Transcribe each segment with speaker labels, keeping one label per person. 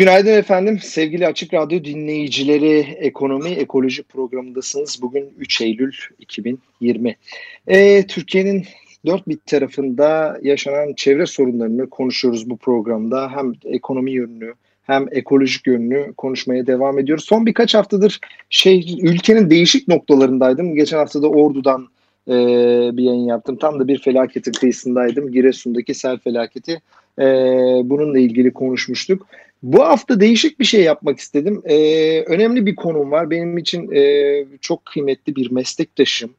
Speaker 1: Günaydın efendim. Sevgili Açık Radyo dinleyicileri Ekonomi Ekoloji programındasınız. Bugün 3 Eylül 2020. Ee, Türkiye'nin dört bir tarafında yaşanan çevre sorunlarını konuşuyoruz bu programda. Hem ekonomi yönünü hem ekolojik yönünü konuşmaya devam ediyoruz. Son birkaç haftadır şey ülkenin değişik noktalarındaydım. Geçen hafta da Ordu'dan e, bir yayın yaptım. Tam da bir felaketin kıyısındaydım. Giresun'daki sel felaketi. E, bununla ilgili konuşmuştuk. Bu hafta değişik bir şey yapmak istedim. E, önemli bir konum var. Benim için e, çok kıymetli bir meslektaşım.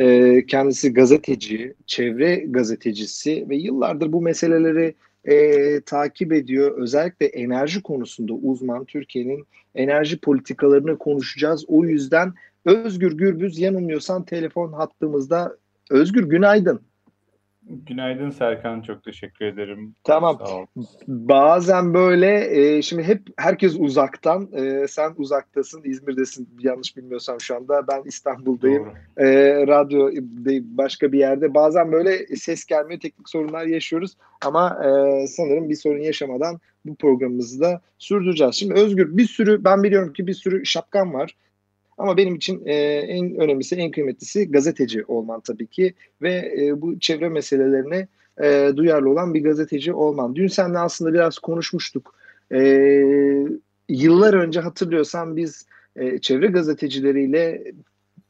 Speaker 1: E, kendisi gazeteci, çevre gazetecisi ve yıllardır bu meseleleri e, takip ediyor. Özellikle enerji konusunda uzman Türkiye'nin enerji politikalarını konuşacağız. O yüzden Özgür Gürbüz yanılmıyorsan telefon hattımızda. Özgür günaydın.
Speaker 2: Günaydın Serkan, çok teşekkür ederim.
Speaker 1: Tamam. Bazen böyle, e, şimdi hep herkes uzaktan, e, sen uzaktasın, İzmir'desin yanlış bilmiyorsam şu anda. Ben İstanbul'dayım, e, radyo başka bir yerde. Bazen böyle ses gelmiyor, teknik sorunlar yaşıyoruz. Ama e, sanırım bir sorun yaşamadan bu programımızı da sürdüreceğiz. Şimdi Özgür bir sürü, ben biliyorum ki bir sürü şapkan var. Ama benim için e, en önemlisi, en kıymetlisi gazeteci olman tabii ki ve e, bu çevre meselelerine e, duyarlı olan bir gazeteci olman. Dün seninle aslında biraz konuşmuştuk. E, yıllar önce hatırlıyorsan biz e, çevre gazetecileriyle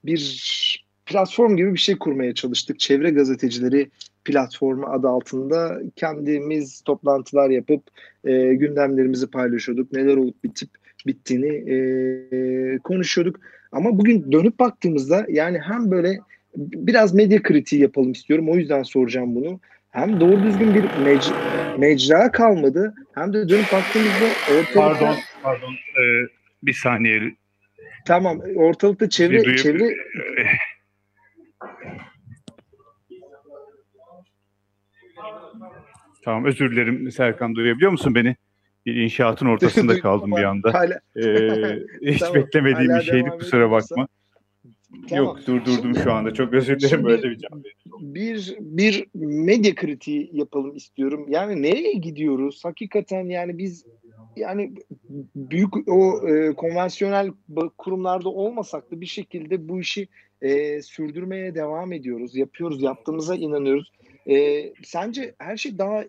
Speaker 1: bir platform gibi bir şey kurmaya çalıştık. Çevre gazetecileri platformu adı altında kendimiz toplantılar yapıp e, gündemlerimizi paylaşıyorduk. Neler olup bitip bittiğini e, konuşuyorduk. Ama bugün dönüp baktığımızda yani hem böyle biraz medya kritiği yapalım istiyorum. O yüzden soracağım bunu. Hem doğru düzgün bir mec mecra kalmadı hem de dönüp baktığımızda ortalıkta...
Speaker 2: Pardon, pardon. Ee, bir saniye.
Speaker 1: Tamam, ortalıkta çevre... Duyup, çevre...
Speaker 2: tamam, özür dilerim Serkan. Duyabiliyor musun beni? Bir inşaatın ortasında kaldım bir anda. Hala. Ee, hiç tamam, beklemediğim bir şeydi kusura bakma. Tamam. Yok durdurdum şu anda. Çok özür dilerim böyle bir cevap
Speaker 1: Bir, bir medya kritiği yapalım istiyorum. Yani nereye gidiyoruz? Hakikaten yani biz yani büyük o e, konvansiyonel kurumlarda olmasak da bir şekilde bu işi e, sürdürmeye devam ediyoruz. Yapıyoruz, yaptığımıza inanıyoruz. E, sence her şey daha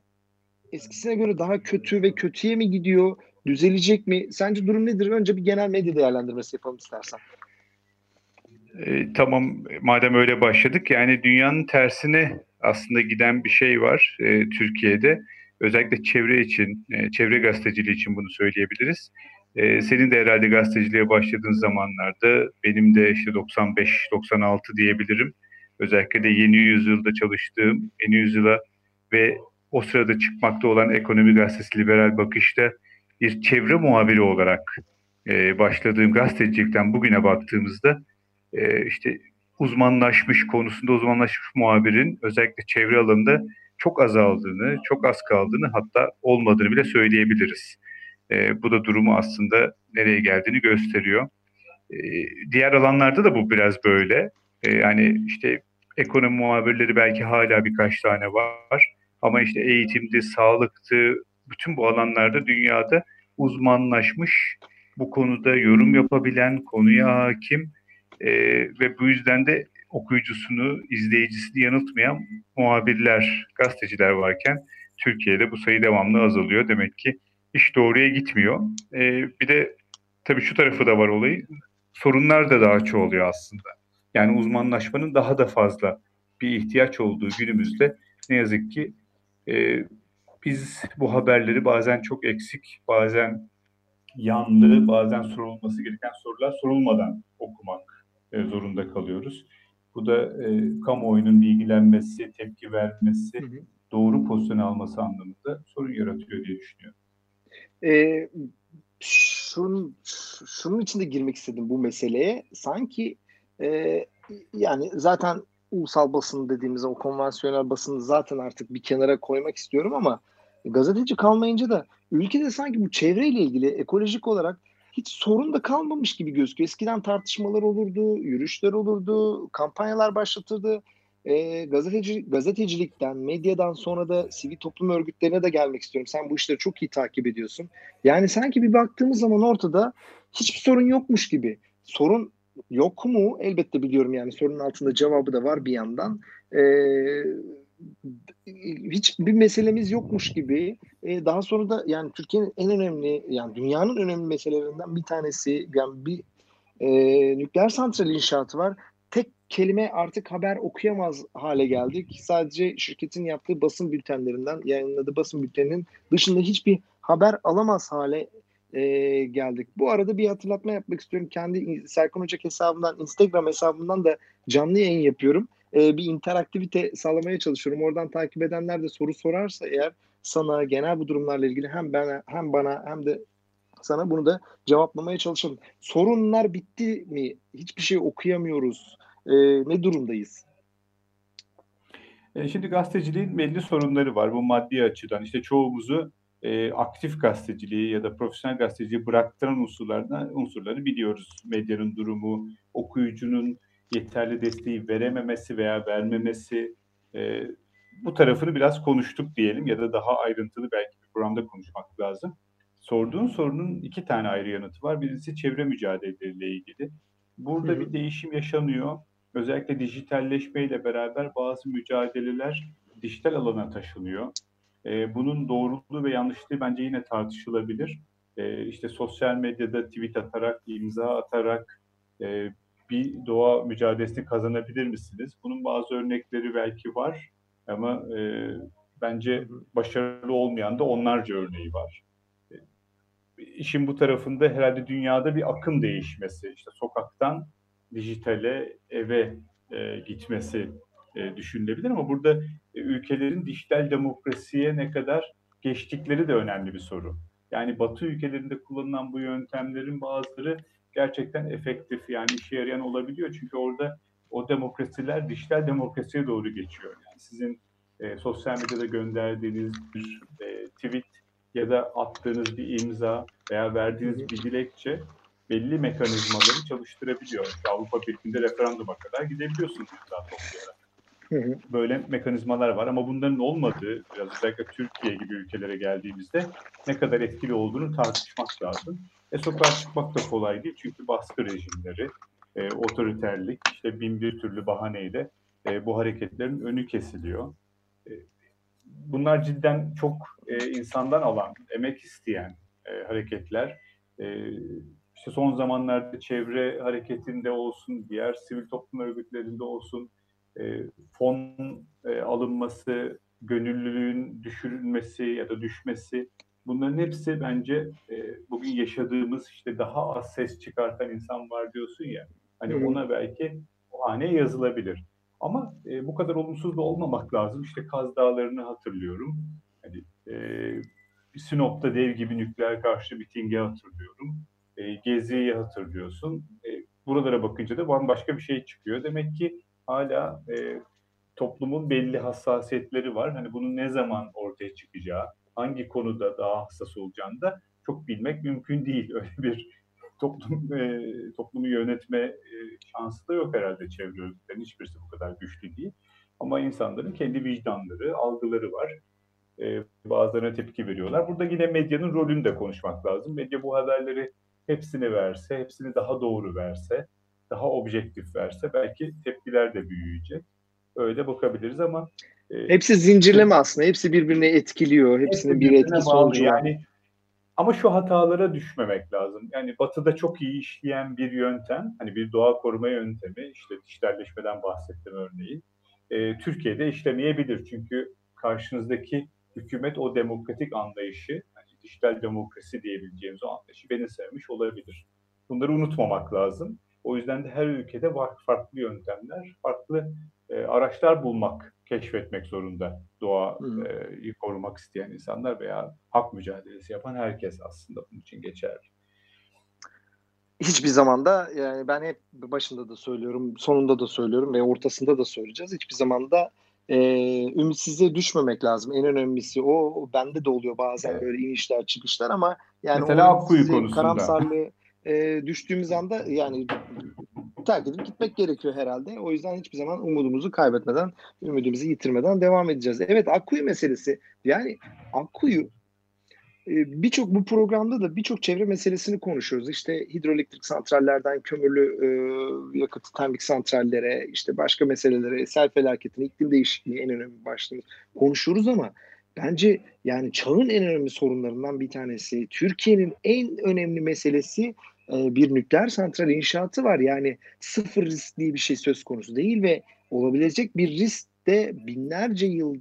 Speaker 1: eskisine göre daha kötü ve kötüye mi gidiyor? Düzelecek mi? Sence durum nedir? Önce bir genel medya değerlendirmesi yapalım istersen.
Speaker 2: E, tamam madem öyle başladık yani dünyanın tersine aslında giden bir şey var e, Türkiye'de. Özellikle çevre için, e, çevre gazeteciliği için bunu söyleyebiliriz. E, senin de herhalde gazeteciliğe başladığın zamanlarda benim de işte 95-96 diyebilirim. Özellikle de yeni yüzyılda çalıştığım, yeni yüzyıla ve o sırada çıkmakta olan Ekonomi Gazetesi Liberal Bakış'ta bir çevre muhabiri olarak e, başladığım gazetecilikten bugüne baktığımızda e, işte uzmanlaşmış konusunda uzmanlaşmış muhabirin özellikle çevre alanında çok azaldığını, çok az kaldığını hatta olmadığını bile söyleyebiliriz. E, bu da durumu aslında nereye geldiğini gösteriyor. E, diğer alanlarda da bu biraz böyle. E, yani işte ekonomi muhabirleri belki hala birkaç tane var. Ama işte eğitimdi, sağlıktı, bütün bu alanlarda dünyada uzmanlaşmış, bu konuda yorum yapabilen, konuya hakim e, ve bu yüzden de okuyucusunu, izleyicisini yanıltmayan muhabirler, gazeteciler varken Türkiye'de bu sayı devamlı azalıyor. Demek ki iş doğruya gitmiyor. E, bir de tabii şu tarafı da var olayı. Sorunlar da daha çoğalıyor aslında. Yani uzmanlaşmanın daha da fazla bir ihtiyaç olduğu günümüzde ne yazık ki e, biz bu haberleri bazen çok eksik, bazen yanlı, bazen sorulması gereken sorular sorulmadan okumak e, zorunda kalıyoruz. Bu da e, kamuoyunun bilgilenmesi, tepki vermesi doğru pozisyon alması anlamında sorun yaratıyor diye düşünüyorum.
Speaker 1: E, şunun, şunun için de girmek istedim bu meseleye. Sanki e, yani zaten ulusal basın dediğimiz o konvansiyonel basını zaten artık bir kenara koymak istiyorum ama gazeteci kalmayınca da ülkede sanki bu çevreyle ilgili ekolojik olarak hiç sorun da kalmamış gibi gözüküyor. Eskiden tartışmalar olurdu, yürüyüşler olurdu, kampanyalar başlatırdı. E, gazeteci, gazetecilikten, medyadan sonra da sivil toplum örgütlerine de gelmek istiyorum. Sen bu işleri çok iyi takip ediyorsun. Yani sanki bir baktığımız zaman ortada hiçbir sorun yokmuş gibi. Sorun yok mu? Elbette biliyorum yani sorunun altında cevabı da var bir yandan. E, hiç bir meselemiz yokmuş gibi. E, daha sonra da yani Türkiye'nin en önemli yani dünyanın önemli meselelerinden bir tanesi yani bir e, nükleer santral inşaatı var. Tek kelime artık haber okuyamaz hale geldik. Sadece şirketin yaptığı basın bültenlerinden yayınladığı basın bülteninin dışında hiçbir haber alamaz hale e, geldik. Bu arada bir hatırlatma yapmak istiyorum. Kendi Serkan Ocak hesabından, Instagram hesabından da canlı yayın yapıyorum. E, bir interaktivite sağlamaya çalışıyorum. Oradan takip edenler de soru sorarsa eğer sana genel bu durumlarla ilgili hem bana hem bana hem de sana bunu da cevaplamaya çalışalım. Sorunlar bitti mi? Hiçbir şey okuyamıyoruz. E, ne durumdayız?
Speaker 2: E, şimdi gazeteciliğin belli sorunları var. Bu maddi açıdan işte çoğumuzu e, aktif gazeteciliği ya da profesyonel gazeteciliği bıraktıran unsurlarını, unsurları biliyoruz. Medyanın durumu, okuyucunun yeterli desteği verememesi veya vermemesi e, bu tarafını biraz konuştuk diyelim ya da daha ayrıntılı belki bir programda konuşmak lazım. Sorduğun sorunun iki tane ayrı yanıtı var. Birisi çevre mücadeleleriyle ilgili. Burada Hı-hı. bir değişim yaşanıyor. Özellikle dijitalleşmeyle beraber bazı mücadeleler dijital alana taşınıyor. E, bunun doğruluğu ve yanlışlığı bence yine tartışılabilir. E, işte sosyal medyada tweet atarak, imza atarak e, bir doğa mücadelesi kazanabilir misiniz? Bunun bazı örnekleri belki var ama e, bence başarılı olmayan da onlarca örneği var. E, işin bu tarafında herhalde dünyada bir akım değişmesi, işte sokaktan dijitale, eve e, gitmesi e, düşünülebilir ama burada e, ülkelerin dijital demokrasiye ne kadar geçtikleri de önemli bir soru. Yani Batı ülkelerinde kullanılan bu yöntemlerin bazıları gerçekten efektif yani işe yarayan olabiliyor. Çünkü orada o demokrasiler dijital demokrasiye doğru geçiyor. Yani sizin e, sosyal medyada gönderdiğiniz bir e, tweet ya da attığınız bir imza veya verdiğiniz bir dilekçe belli mekanizmaları çalıştırabiliyor. Avrupa Birliği'nde referanduma kadar gidebiliyorsunuz imza toplayarak. Böyle mekanizmalar var ama bunların olmadığı, biraz özellikle Türkiye gibi ülkelere geldiğimizde ne kadar etkili olduğunu tartışmak lazım. E sokağa çıkmak da kolay değil çünkü baskı rejimleri, e, otoriterlik, işte bin bir türlü bahaneyle e, bu hareketlerin önü kesiliyor. E, bunlar cidden çok e, insandan alan, emek isteyen e, hareketler. E, işte son zamanlarda çevre hareketinde olsun, diğer sivil toplum örgütlerinde olsun, e, fon e, alınması, gönüllülüğün düşürülmesi ya da düşmesi bunların hepsi bence e, bugün yaşadığımız işte daha az ses çıkartan insan var diyorsun ya hani hmm. ona belki o hane yazılabilir. Ama e, bu kadar olumsuz da olmamak lazım. İşte Kaz Dağları'nı hatırlıyorum. Hani e, Sinop'ta dev gibi nükleer karşı mitingi hatırlıyorum. E, Gezi'yi hatırlıyorsun. E, buralara bakınca da bambaşka bir şey çıkıyor. Demek ki hala e, toplumun belli hassasiyetleri var. Hani bunun ne zaman ortaya çıkacağı, hangi konuda daha hassas olacağını da çok bilmek mümkün değil. Öyle bir toplum e, toplumu yönetme e, şansı da yok herhalde çevre örgütlerinin hiçbirisi bu kadar güçlü değil. Ama insanların kendi vicdanları, algıları var. E, bazılarına tepki veriyorlar. Burada yine medyanın rolünü de konuşmak lazım. Medya bu haberleri hepsini verse, hepsini daha doğru verse, daha objektif verse belki tepkiler de büyüyecek. Öyle bakabiliriz ama
Speaker 1: e, hepsi zincirleme aslında. Hepsi birbirine etkiliyor. Hepsinin bir etkisi oluyor. Yani
Speaker 2: ama şu hatalara düşmemek lazım. Yani batıda çok iyi işleyen bir yöntem, hani bir doğa koruma yöntemi, işte dijitalleşmeden bahsettim örneğin. E, Türkiye'de işlemeyebilir. Çünkü karşınızdaki hükümet o demokratik anlayışı, yani dijital demokrasi diyebileceğimiz o anlayışı benimsemiş olabilir. Bunları unutmamak lazım. O yüzden de her ülkede var farklı yöntemler, farklı e, araçlar bulmak keşfetmek zorunda doğayı korumak isteyen insanlar veya hak mücadelesi yapan herkes aslında bunun için geçerli.
Speaker 1: Hiçbir zamanda yani ben hep başında da söylüyorum, sonunda da söylüyorum ve ortasında da söyleyeceğiz. Hiçbir zamanda e, ümitsizliğe düşmemek lazım. En önemlisi o, o bende de oluyor bazen evet. böyle inişler çıkışlar ama yani
Speaker 2: Mesela Akkuyu konusunda.
Speaker 1: karamsarlığı e, düştüğümüz anda yani terk edip gitmek gerekiyor herhalde. O yüzden hiçbir zaman umudumuzu kaybetmeden, ümidimizi yitirmeden devam edeceğiz. Evet Akkuyu meselesi. Yani Akkuyu e, birçok bu programda da birçok çevre meselesini konuşuyoruz. İşte hidroelektrik santrallerden kömürlü e, yakıt termik santrallere, işte başka meselelere, sel felaketine, iklim değişikliği en önemli başlığımız konuşuyoruz ama bence yani çağın en önemli sorunlarından bir tanesi, Türkiye'nin en önemli meselesi e, bir nükleer santral inşaatı var. Yani sıfır riskli bir şey söz konusu değil ve olabilecek bir risk de binlerce yıl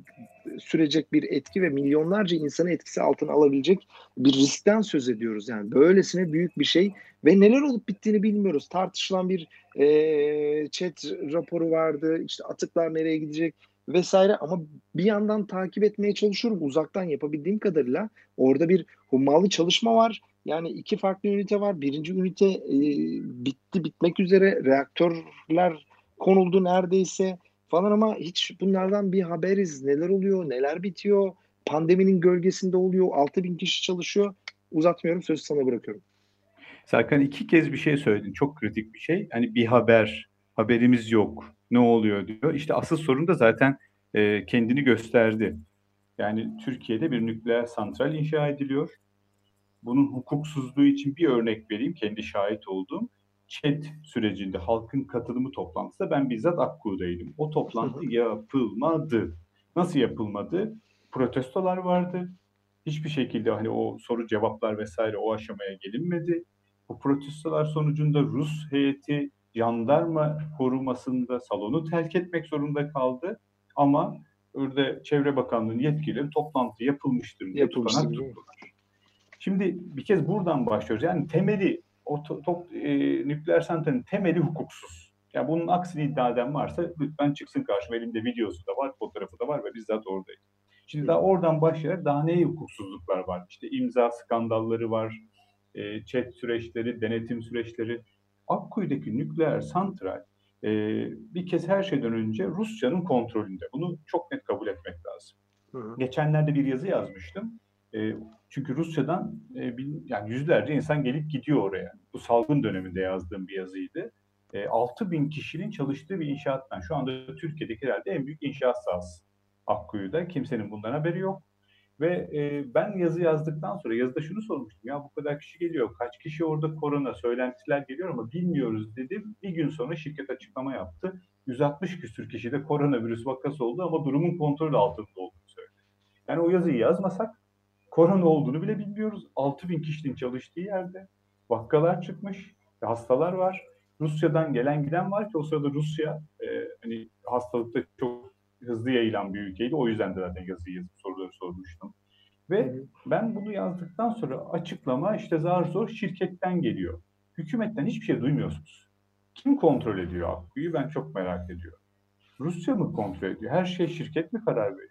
Speaker 1: sürecek bir etki ve milyonlarca insanı etkisi altına alabilecek bir riskten söz ediyoruz. Yani böylesine büyük bir şey ve neler olup bittiğini bilmiyoruz. Tartışılan bir e, chat raporu vardı. İşte atıklar nereye gidecek vesaire ama bir yandan takip etmeye çalışıyorum uzaktan yapabildiğim kadarıyla. Orada bir hummalı çalışma var. Yani iki farklı ünite var. Birinci ünite e, bitti bitmek üzere. Reaktörler konuldu neredeyse falan ama hiç bunlardan bir haberiz. Neler oluyor, neler bitiyor. Pandeminin gölgesinde oluyor. 6 bin kişi çalışıyor. Uzatmıyorum sözü sana bırakıyorum.
Speaker 2: Serkan iki kez bir şey söyledin. Çok kritik bir şey. Hani bir haber, haberimiz yok. Ne oluyor diyor. İşte asıl sorun da zaten e, kendini gösterdi. Yani Türkiye'de bir nükleer santral inşa ediliyor. Bunun hukuksuzluğu için bir örnek vereyim. Kendi şahit olduğum. chat sürecinde halkın katılımı toplantısında ben bizzat Akku'daydım. O toplantı yapılmadı. Nasıl yapılmadı? Protestolar vardı. Hiçbir şekilde hani o soru cevaplar vesaire o aşamaya gelinmedi. Bu protestolar sonucunda Rus heyeti jandarma korumasında salonu terk etmek zorunda kaldı. Ama orada Çevre Bakanlığı'nın yetkilileri toplantı yapılmıştır diye
Speaker 1: Yapılmıştır.
Speaker 2: Şimdi bir kez buradan başlıyoruz. Yani temeli o to, top, e, nükleer santralin temeli hukuksuz. Yani bunun aksini iddia eden varsa lütfen çıksın karşıma. Elimde videosu da var, fotoğrafı da var ve bizzat oradayım. Şimdi daha oradan başlayarak daha ne hukuksuzluklar var? İşte imza skandalları var, e, chat süreçleri, denetim süreçleri. Akkuyu'daki nükleer santral e, bir kez her şeyden önce Rusya'nın kontrolünde. Bunu çok net kabul etmek lazım. Hı hı. Geçenlerde bir yazı yazmıştım. E, çünkü Rusya'dan e, yani yüzlerce insan gelip gidiyor oraya. Bu salgın döneminde yazdığım bir yazıydı. E, 6 bin kişinin çalıştığı bir inşaattan. Şu anda Türkiye'deki herhalde en büyük inşaat sahası Akkuyu'da. Kimsenin bundan haberi yok. Ve e, ben yazı yazdıktan sonra yazıda şunu sormuştum. Ya bu kadar kişi geliyor. Kaç kişi orada korona söylentiler geliyor ama bilmiyoruz dedim. Bir gün sonra şirket açıklama yaptı. 160 küsür kişide koronavirüs vakası oldu ama durumun kontrol altında olduğunu söyledi. Yani o yazıyı yazmasak korona olduğunu bile bilmiyoruz. 6 bin kişinin çalıştığı yerde vakalar çıkmış, hastalar var. Rusya'dan gelen giden var ki o sırada Rusya e, hani hastalıkta çok hızlı yayılan bir ülkeydi. O yüzden de zaten yazıyı yazıp soruları sormuştum. Ve ben bunu yazdıktan sonra açıklama işte zar zor şirketten geliyor. Hükümetten hiçbir şey duymuyorsunuz. Kim kontrol ediyor Akku'yu ben çok merak ediyorum. Rusya mı kontrol ediyor? Her şey şirket mi karar veriyor?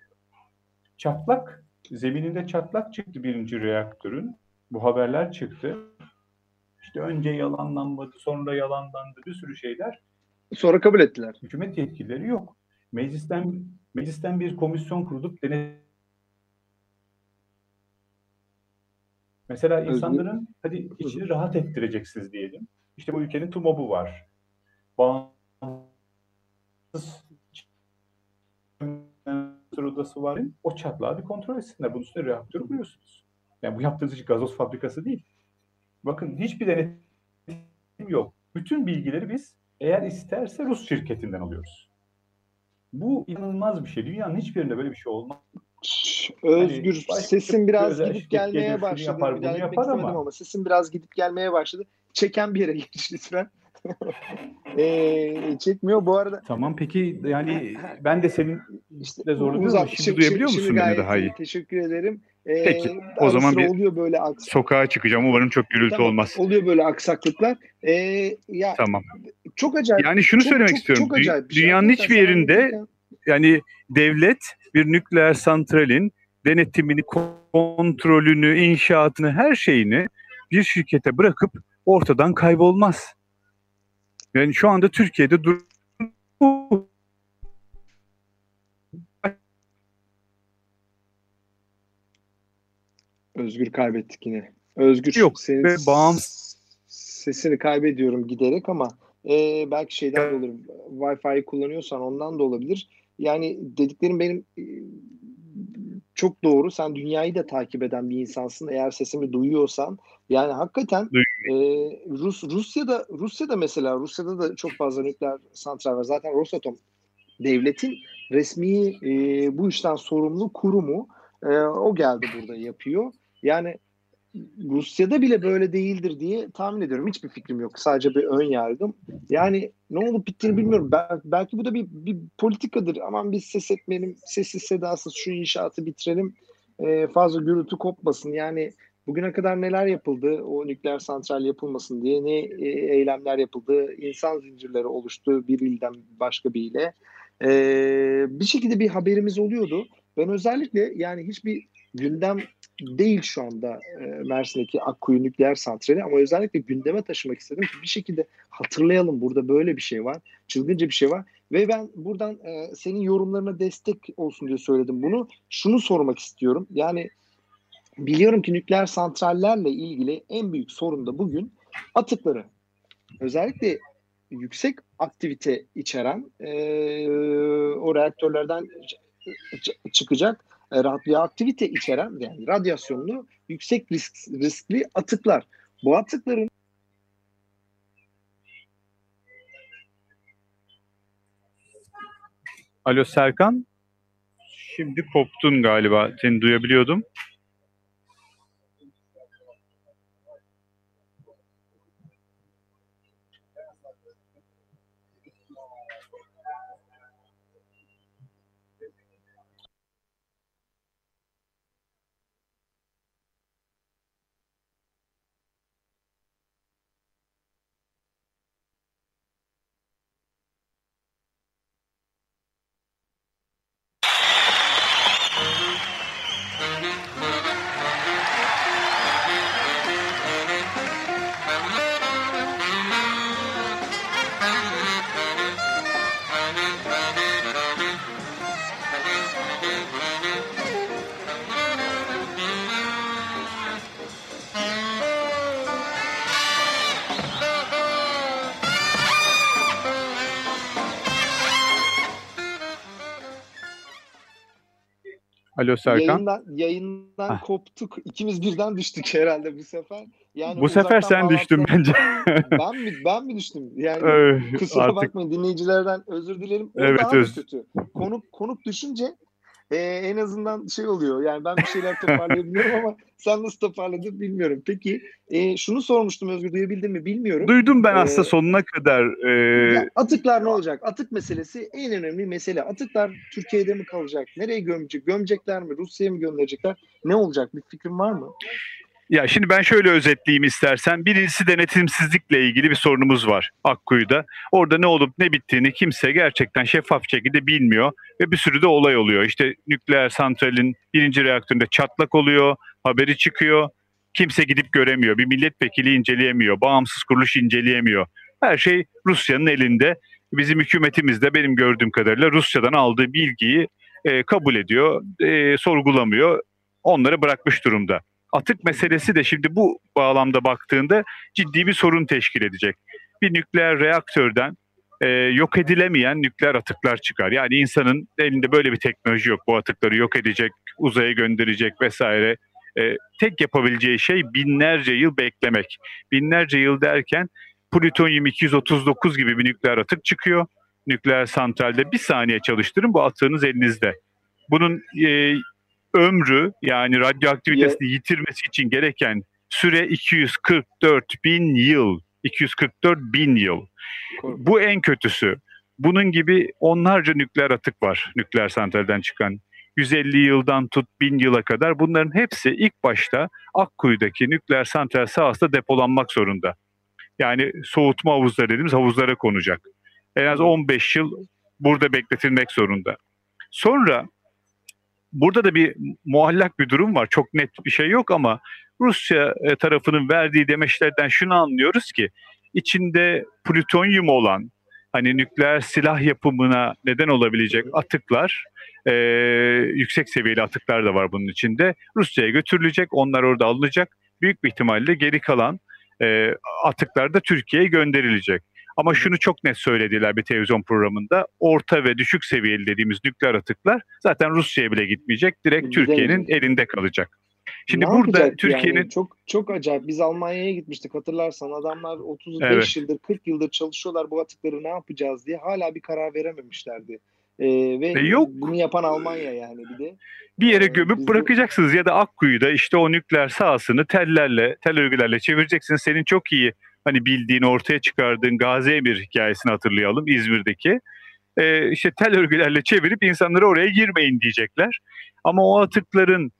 Speaker 2: Çatlak, zemininde çatlak çıktı birinci reaktörün. Bu haberler çıktı. İşte önce yalanlanmadı, sonra yalanlandı bir sürü şeyler.
Speaker 1: Sonra kabul ettiler.
Speaker 2: Hükümet yetkilileri yok. Meclisten meclisten bir komisyon kurulup denet Mesela insanların hadi içini rahat ettireceksiniz diyelim. İşte bu ülkenin TUMOB'u var. Bağımsız odası var. O çatlağı bir kontrol etsinler. Bunun üstüne reaktörü kuruyorsunuz. Yani bu yaptığınız iş gazoz fabrikası değil. Bakın hiçbir denetim yok. Bütün bilgileri biz eğer isterse Rus şirketinden alıyoruz. Bu inanılmaz bir şey. Dünyanın hiçbirinde böyle bir şey olmaz.
Speaker 1: Özgür hani sesin biraz gidip gelmeye başladı. Yapar, bunu yapar ama. ama sesin biraz gidip gelmeye başladı. Çeken bir yere geç lütfen. e, çekmiyor bu arada.
Speaker 2: Tamam peki yani ben de senin işte de zorlanıyorum. Şimdi, şimdi duyabiliyor musun şimdi beni daha iyi?
Speaker 1: Teşekkür ederim. Ee,
Speaker 2: peki o zaman bir oluyor böyle aksak... sokağa çıkacağım. Umarım çok gürültü tamam, olmaz.
Speaker 1: Oluyor böyle aksaklıklar. Ee, ya
Speaker 2: tamam.
Speaker 1: Çok acayip.
Speaker 2: Yani şunu
Speaker 1: çok,
Speaker 2: söylemek
Speaker 1: çok,
Speaker 2: istiyorum.
Speaker 1: Çok acayip
Speaker 2: Dünyanın hiçbir yerinde yani devlet bir nükleer santralin denetimini, kontrolünü, inşaatını, her şeyini bir şirkete bırakıp ortadan kaybolmaz. Yani şu anda Türkiye'de dur
Speaker 1: Özgür kaybettik yine. Özgür
Speaker 2: yok senin ve bağımsız
Speaker 1: sesini kaybediyorum giderek ama e, belki şeyden de olur. Wi-Fi'yi kullanıyorsan ondan da olabilir. Yani dediklerim benim e, çok doğru. Sen dünyayı da takip eden bir insansın. Eğer sesimi duyuyorsan yani hakikaten e, Rus Rusya'da Rusya'da mesela Rusya'da da çok fazla nükleer santral var. Zaten Rosatom devletin resmi e, bu işten sorumlu kurumu e, o geldi burada yapıyor. Yani Rusya'da bile böyle değildir diye tahmin ediyorum. Hiçbir fikrim yok. Sadece bir ön yargım. Yani ne olup bittiğini bilmiyorum. Bel- belki bu da bir, bir politikadır. Aman biz ses etmeyelim, sessiz sedasız şu inşaatı bitirelim. E, fazla gürültü kopmasın. Yani bugüne kadar neler yapıldı o nükleer santral yapılmasın diye ne e, eylemler yapıldı. İnsan zincirleri oluştu bir ilden başka bir ile. E, bir şekilde bir haberimiz oluyordu. Ben özellikle yani hiçbir gündem değil şu anda e, Mersin'deki Akkuyu nükleer santrali ama özellikle gündeme taşımak istedim ki bir şekilde hatırlayalım burada böyle bir şey var. Çılgınca bir şey var ve ben buradan e, senin yorumlarına destek olsun diye söyledim bunu. Şunu sormak istiyorum. Yani biliyorum ki nükleer santrallerle ilgili en büyük sorun da bugün atıkları. Özellikle yüksek aktivite içeren e, o reaktörlerden çıkacak radyoaktivite içeren yani radyasyonlu yüksek risk, riskli atıklar. Bu atıkların
Speaker 2: Alo Serkan. Şimdi koptun galiba. Seni duyabiliyordum. Alo Serkan.
Speaker 1: Yayından, yayından Heh. koptuk. İkimiz birden düştük herhalde bu sefer.
Speaker 2: Yani bu sefer sen düştün bence.
Speaker 1: ben mi ben mi düştüm? Yani Öf, kusura artık... bakmayın dinleyicilerden özür dilerim. O evet, daha öz... kötü. Konuk konuk düşünce e, en azından şey oluyor. Yani ben bir şeyler toparlayabiliyorum ama sen nasıl toparladın bilmiyorum. Peki e, şunu sormuştum Özgür duyabildin mi bilmiyorum.
Speaker 2: Duydum ben ee, aslında sonuna kadar.
Speaker 1: E... atıklar ne olacak? Atık meselesi en önemli mesele. Atıklar Türkiye'de mi kalacak? Nereye gömecek? Gömecekler mi? Rusya'ya mı gönderecekler? Ne olacak? Bir fikrin var mı?
Speaker 2: Ya şimdi ben şöyle özetleyeyim istersen. Birincisi denetimsizlikle ilgili bir sorunumuz var Akkuyu'da. Orada ne olup ne bittiğini kimse gerçekten şeffaf şekilde bilmiyor ve bir sürü de olay oluyor. İşte nükleer santralin birinci reaktöründe çatlak oluyor, haberi çıkıyor. Kimse gidip göremiyor. Bir milletvekili inceleyemiyor, bağımsız kuruluş inceleyemiyor. Her şey Rusya'nın elinde. Bizim hükümetimiz de benim gördüğüm kadarıyla Rusya'dan aldığı bilgiyi e, kabul ediyor, e, sorgulamıyor. Onları bırakmış durumda atık meselesi de şimdi bu bağlamda baktığında ciddi bir sorun teşkil edecek. Bir nükleer reaktörden e, yok edilemeyen nükleer atıklar çıkar. Yani insanın elinde böyle bir teknoloji yok. Bu atıkları yok edecek, uzaya gönderecek vesaire. E, tek yapabileceği şey binlerce yıl beklemek. Binlerce yıl derken plütonyum 239 gibi bir nükleer atık çıkıyor. Nükleer santralde bir saniye çalıştırın bu atığınız elinizde. Bunun e, ömrü yani radyoaktivitesini yitirmesi için gereken süre 244 bin yıl. 244 bin yıl. Bu en kötüsü. Bunun gibi onlarca nükleer atık var nükleer santralden çıkan. 150 yıldan tut 1000 yıla kadar bunların hepsi ilk başta Akkuyu'daki nükleer santral sahasında depolanmak zorunda. Yani soğutma havuzları dediğimiz havuzlara konacak. En az 15 yıl burada bekletilmek zorunda. Sonra burada da bir muallak bir durum var. Çok net bir şey yok ama Rusya e, tarafının verdiği demeçlerden şunu anlıyoruz ki içinde plütonyum olan hani nükleer silah yapımına neden olabilecek atıklar e, yüksek seviyeli atıklar da var bunun içinde. Rusya'ya götürülecek, onlar orada alınacak. Büyük bir ihtimalle geri kalan e, atıklar da Türkiye'ye gönderilecek. Ama şunu çok net söylediler bir televizyon programında. Orta ve düşük seviyeli dediğimiz nükleer atıklar zaten Rusya'ya bile gitmeyecek. Direkt Türkiye'nin elinde kalacak.
Speaker 1: Şimdi ne burada Türkiye'nin yani? çok çok acayip. Biz Almanya'ya gitmiştik hatırlarsan. Adamlar 35 evet. yıldır 40 yıldır çalışıyorlar bu atıkları ne yapacağız diye hala bir karar verememişlerdi. Ee, ve e yok. bunu yapan Almanya yani bir de.
Speaker 2: Bir yere ee, gömüp Biz bırakacaksınız ya da Akkuyu'da işte o nükleer sahasını tellerle, tel örgülerle çevireceksiniz. Senin çok iyi hani bildiğin ortaya çıkardığın Gazi Emir hikayesini hatırlayalım İzmir'deki. Ee, işte tel örgülerle çevirip insanları oraya girmeyin diyecekler. Ama o atıkların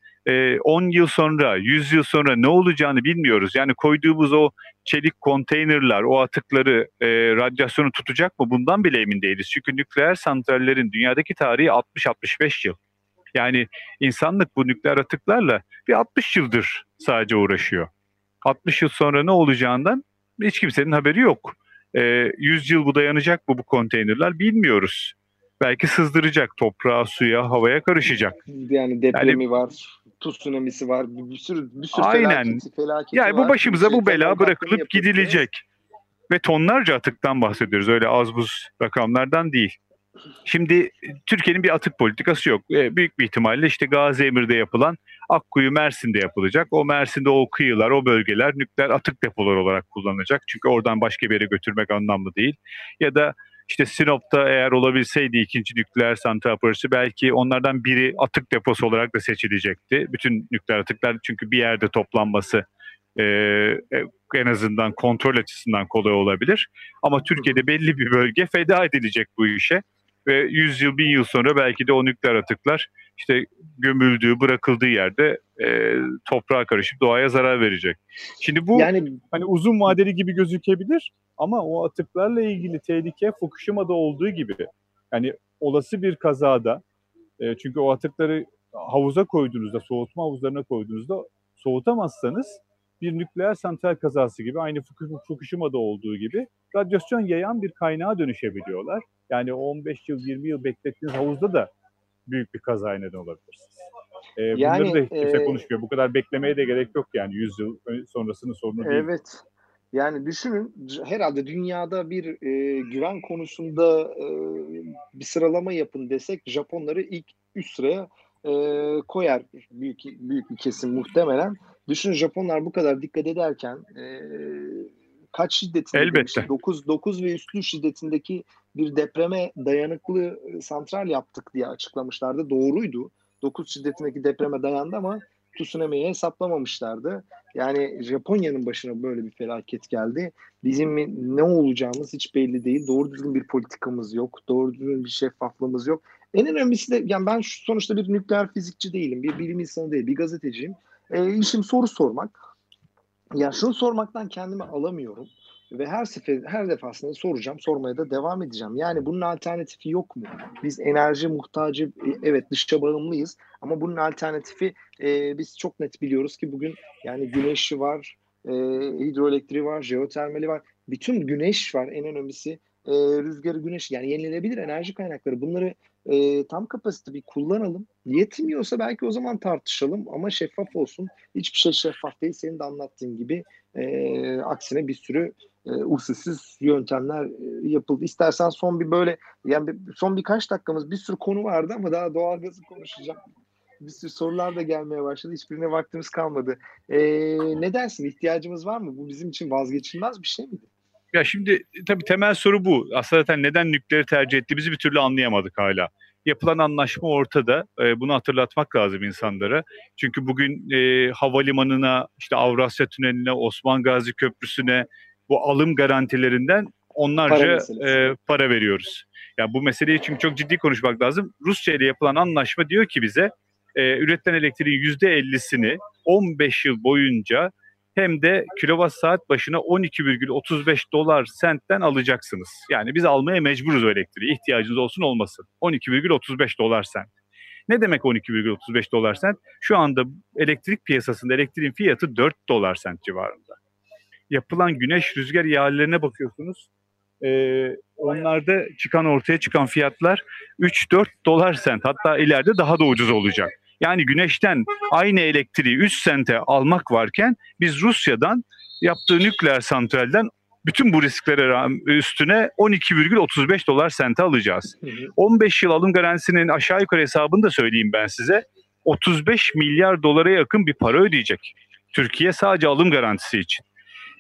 Speaker 2: 10 yıl sonra, 100 yıl sonra ne olacağını bilmiyoruz. Yani koyduğumuz o çelik konteynerler, o atıkları e, radyasyonu tutacak mı bundan bile emin değiliz. Çünkü nükleer santrallerin dünyadaki tarihi 60-65 yıl. Yani insanlık bu nükleer atıklarla bir 60 yıldır sadece uğraşıyor. 60 yıl sonra ne olacağından hiç kimsenin haberi yok. E, 100 yıl bu dayanacak mı bu konteynerler bilmiyoruz. Belki sızdıracak toprağa, suya, havaya karışacak.
Speaker 1: Yani depremi yani, var, tsunamisi var, bir sürü bir sürü
Speaker 2: Aynen. felaketi, felaketi yani var. bu başımıza bu bela bırakılıp gidilecek. Ve tonlarca atıktan bahsediyoruz. Öyle az buz rakamlardan değil. Şimdi Türkiye'nin bir atık politikası yok. E, büyük bir ihtimalle işte Gazi Emir'de yapılan Akkuyu Mersin'de yapılacak. O Mersin'de o kıyılar, o bölgeler nükleer atık depoları olarak kullanılacak. Çünkü oradan başka bir yere götürmek anlamlı değil. Ya da işte Sinop'ta eğer olabilseydi ikinci nükleer santral projesi belki onlardan biri atık deposu olarak da seçilecekti. Bütün nükleer atıklar çünkü bir yerde toplanması e, en azından kontrol açısından kolay olabilir. Ama Türkiye'de belli bir bölge feda edilecek bu işe ve 100 yıl, 1000 yıl sonra belki de o nükleer atıklar işte gömüldüğü, bırakıldığı yerde e, toprağa karışıp doğaya zarar verecek. Şimdi bu yani hani uzun vadeli gibi gözükebilir ama o atıklarla ilgili tehlike Fukushima'da olduğu gibi yani olası bir kazada e, çünkü o atıkları havuza koyduğunuzda, soğutma havuzlarına koyduğunuzda soğutamazsanız bir nükleer santral kazası gibi aynı Fukushima'da olduğu gibi radyasyon yayan bir kaynağa dönüşebiliyorlar. Yani 15 yıl 20 yıl beklettiğiniz havuzda da büyük bir kazaya neden olabilirsiniz. Ee, yani, bunları da kimse e, konuşmuyor. Bu kadar beklemeye de gerek yok yani 100 yıl sonrasının sorunu değil.
Speaker 1: Evet. Yani düşünün herhalde dünyada bir e, güven konusunda e, bir sıralama yapın desek Japonları ilk üst sıraya e, koyar büyük büyük bir kesim muhtemelen. Düşünün Japonlar bu kadar dikkat ederken e, kaç şiddetinde
Speaker 2: Elbette.
Speaker 1: 9 9 ve üstü şiddetindeki bir depreme dayanıklı santral yaptık diye açıklamışlardı. Doğruydu. 9 şiddetindeki depreme dayandı ama tsunami'yi hesaplamamışlardı. Yani Japonya'nın başına böyle bir felaket geldi. Bizim ne olacağımız hiç belli değil. Doğru düzgün bir politikamız yok. Doğru düzgün bir şeffaflığımız yok. En önemlisi de yani ben sonuçta bir nükleer fizikçi değilim. Bir bilim insanı değil. Bir gazeteciyim. E, işim soru sormak. Ya şunu sormaktan kendimi alamıyorum ve her sefer her defasında soracağım, sormaya da devam edeceğim. Yani bunun alternatifi yok mu? Biz enerji muhtacı, e, evet dışa bağımlıyız ama bunun alternatifi e, biz çok net biliyoruz ki bugün yani güneşi var, e, hidroelektriği var, jeotermali var. Bütün güneş var en önemlisi e, rüzgarı, güneş yani yenilenebilir enerji kaynakları. Bunları e, tam kapasite bir kullanalım. Yetmiyorsa belki o zaman tartışalım ama şeffaf olsun. Hiçbir şey şeffaf değil. Senin de anlattığın gibi e, aksine bir sürü e, usulsüz yöntemler e, yapıldı. İstersen son bir böyle yani son birkaç dakikamız bir sürü konu vardı ama daha doğalgazı konuşacağım. Bir sürü sorular da gelmeye başladı. Hiçbirine vaktimiz kalmadı. E, ne dersin? İhtiyacımız var mı? Bu bizim için vazgeçilmez bir şey miydi?
Speaker 2: Ya şimdi tabii temel soru bu. Aslında zaten neden nükleeri tercih ettiğimizi bir türlü anlayamadık hala. Yapılan anlaşma ortada. E, bunu hatırlatmak lazım insanlara. Çünkü bugün e, havalimanına, işte Avrasya Tüneli'ne, Osman Gazi Köprüsü'ne bu alım garantilerinden onlarca para, e, para veriyoruz. Yani bu meseleyi çünkü çok ciddi konuşmak lazım. Rusya ile yapılan anlaşma diyor ki bize e, üretilen elektriğin %50'sini 15 yıl boyunca hem de kilowatt saat başına 12,35 dolar sentten alacaksınız. Yani biz almaya mecburuz o elektriği. İhtiyacınız olsun olmasın. 12,35 dolar sent. Ne demek 12,35 dolar sent? Şu anda elektrik piyasasında elektriğin fiyatı 4 dolar sent civarında. Yapılan güneş rüzgar ihalelerine bakıyorsunuz. Ee, onlarda çıkan ortaya çıkan fiyatlar 3-4 dolar sent hatta ileride daha da ucuz olacak. Yani güneşten aynı elektriği 3 sente almak varken biz Rusya'dan yaptığı nükleer santralden bütün bu risklere üstüne 12,35 dolar sente alacağız. 15 yıl alım garantisinin aşağı yukarı hesabını da söyleyeyim ben size. 35 milyar dolara yakın bir para ödeyecek. Türkiye sadece alım garantisi için.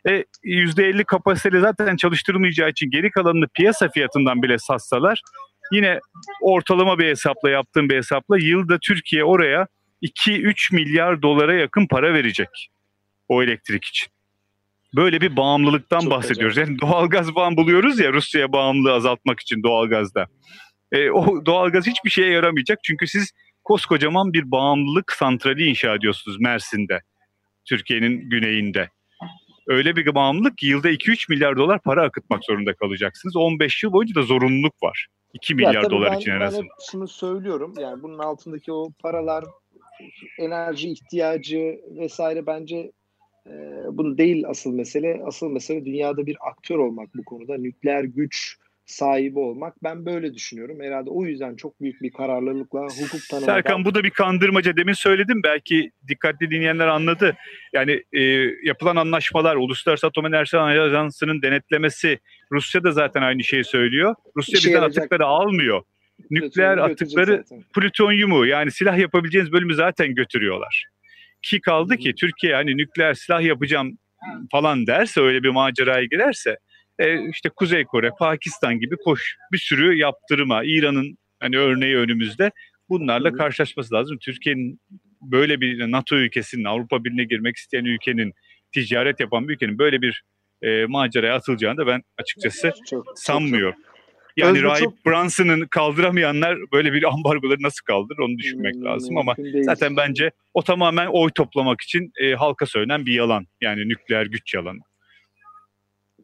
Speaker 2: E, %50 kapasiteli zaten çalıştırılmayacağı için geri kalanını piyasa fiyatından bile satsalar yine ortalama bir hesapla yaptığım bir hesapla yılda Türkiye oraya 2-3 milyar dolara yakın para verecek o elektrik için. Böyle bir bağımlılıktan Çok bahsediyoruz. Acayip. Yani doğalgaz bağım buluyoruz ya Rusya'ya bağımlılığı azaltmak için doğalgazda. E, o doğalgaz hiçbir şeye yaramayacak çünkü siz koskocaman bir bağımlılık santrali inşa ediyorsunuz Mersin'de. Türkiye'nin güneyinde. Öyle bir bağımlılık ki yılda 2-3 milyar dolar para akıtmak zorunda kalacaksınız. 15 yıl boyunca da zorunluluk var. 2 milyar ya, dolar ben, için en azından. Ben
Speaker 1: şunu söylüyorum yani bunun altındaki o paralar enerji ihtiyacı vesaire bence e, bunu değil asıl mesele. Asıl mesele dünyada bir aktör olmak bu konuda. Nükleer güç sahibi olmak. Ben böyle düşünüyorum. Herhalde o yüzden çok büyük bir kararlılıkla hukuk tanımadan...
Speaker 2: Serkan bu da bir kandırmaca. Demin söyledim. Belki dikkatli dinleyenler anladı. Yani e, yapılan anlaşmalar, Uluslararası Atom Enerjisi Ajansı'nın denetlemesi, Rusya da zaten aynı şeyi söylüyor. Rusya bizden yarayacak. atıkları almıyor. Nükleer atıkları plütonyumu yani silah yapabileceğiniz bölümü zaten götürüyorlar. Ki kaldı ki Türkiye hani nükleer silah yapacağım falan derse öyle bir maceraya girerse e, işte Kuzey Kore, Pakistan gibi koş bir sürü yaptırıma, İran'ın hani örneği önümüzde bunlarla karşılaşması lazım. Türkiye'nin böyle bir NATO ülkesinin, Avrupa Birliği'ne girmek isteyen ülkenin, ticaret yapan bir ülkenin böyle bir e, maceraya atılacağını da ben açıkçası çok, sanmıyorum. Çok, çok. Yani Özgür Rahip çok... Brunson'ın kaldıramayanlar böyle bir ambargoları nasıl kaldırır onu düşünmek hmm, lazım ama zaten bence o tamamen oy toplamak için e, halka söylenen bir yalan. Yani nükleer güç yalanı.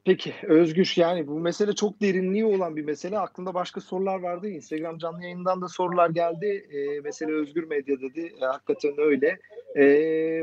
Speaker 1: Peki Özgür yani bu mesele çok derinliği olan bir mesele. Aklında başka sorular vardı. Instagram canlı yayından da sorular geldi. E, mesele Özgür Medya dedi. E, hakikaten öyle. E,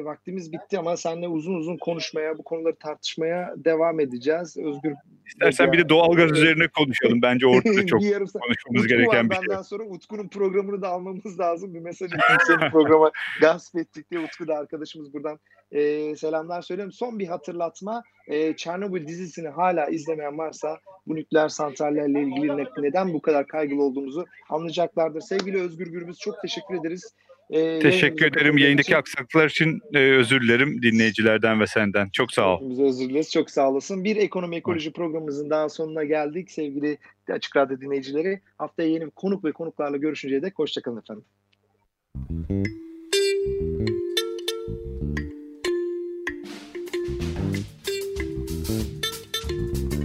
Speaker 1: vaktimiz bitti ama seninle uzun uzun konuşmaya, bu konuları tartışmaya devam edeceğiz. Özgür
Speaker 2: İstersen Medya... bir de doğalgaz üzerine konuşalım. Bence orada da çok konuşmamız gereken bir şey.
Speaker 1: Benden sonra Utku'nun programını da almamız lazım. Bir mesaj senin programa gasp ettik diye Utku da arkadaşımız buradan e, selamlar söylüyorum. Son bir hatırlatma. E, Chernobyl dizisini hala izlemeyen varsa bu nükleer santrallerle ilgili ne, neden bu kadar kaygılı olduğumuzu anlayacaklardır. Sevgili Özgür Gürbüz çok teşekkür ederiz.
Speaker 2: E, teşekkür ederim. Yayındaki için. aksaklıklar için e, özür dilerim dinleyicilerden ve senden. Çok sağ ol.
Speaker 1: Biz özür dileriz. Çok sağ olasın. Bir ekonomi ekoloji evet. programımızın daha sonuna geldik. Sevgili Açık Radyo dinleyicileri. Haftaya yeni bir konuk ve konuklarla görüşünceye dek hoşçakalın efendim.